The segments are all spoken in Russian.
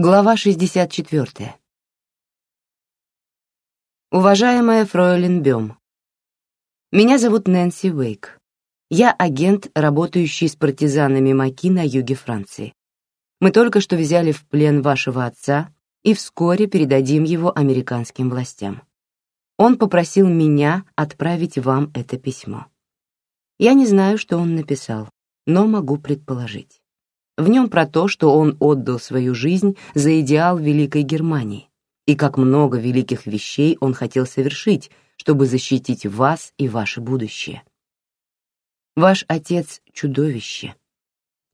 Глава 64. Уважаемая фройлен Бём, меня зовут Нэнси Уэйк. Я агент, работающий с партизанами Маки на юге Франции. Мы только что взяли в плен вашего отца и вскоре передадим его американским властям. Он попросил меня отправить вам это письмо. Я не знаю, что он написал, но могу предположить. В нем про то, что он отдал свою жизнь за идеал Великой Германии, и как много великих вещей он хотел совершить, чтобы защитить вас и ваше будущее. Ваш отец — чудовище.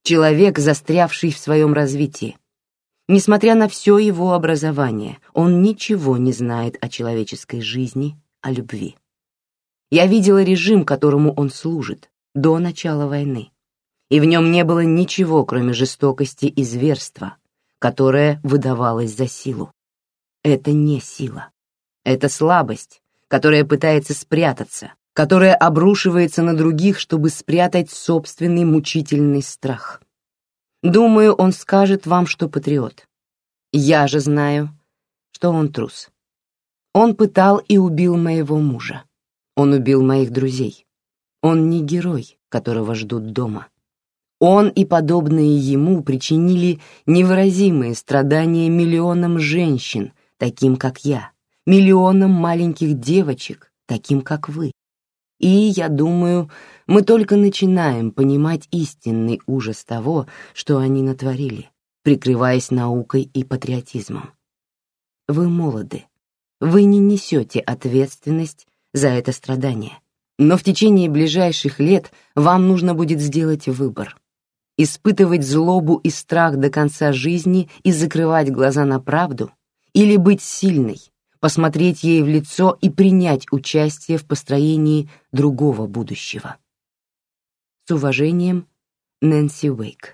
Человек, застрявший в своем развитии. Несмотря на все его образование, он ничего не знает о человеческой жизни, о любви. Я видела режим, которому он служит, до начала войны и в нем не было ничего, кроме жестокости и зверства, которое выдавалось за силу. Это не сила. Это слабость, которая пытается спрятаться, которая обрушивается на других, чтобы спрятать собственный мучительный страх. Думаю, он скажет вам, что патриот. Я же знаю, что он трус. Он пытал и убил моего мужа. Он убил моих друзей. Он не герой, которого ждут дома. Он и подобные ему причинили невыразимые страдания миллионам женщин, таким как я, миллионам маленьких девочек, таким как вы. И, я думаю, мы только начинаем понимать истинный ужас того, что они натворили, прикрываясь наукой и патриотизмом. Вы молоды. Вы не несете ответственность за это страдание. Но в течение ближайших лет вам нужно будет сделать выбор испытывать злобу и страх до конца жизни и закрывать глаза на правду, или быть сильной, посмотреть ей в лицо и принять участие в построении другого будущего. С уважением, Нэнси Уэйк.